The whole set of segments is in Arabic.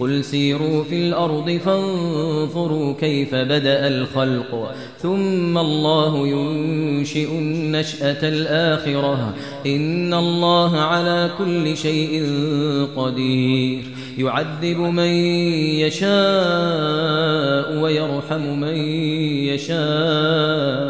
قل سيروا في الأرض فانفروا كيف بدأ الخلق ثم الله ينشئ النشأة الآخرة. إن الله على كل شيء قدير. يعذب من يشاء ويرحم من يشاء.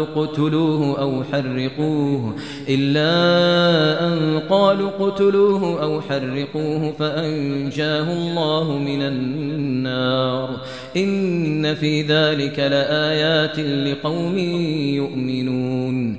قالوا اقتلوه أو حرقوه إلا أن قالوا اقتلوه أو حرقوه فأنجاه الله من النار إن في ذلك لآيات لقوم يؤمنون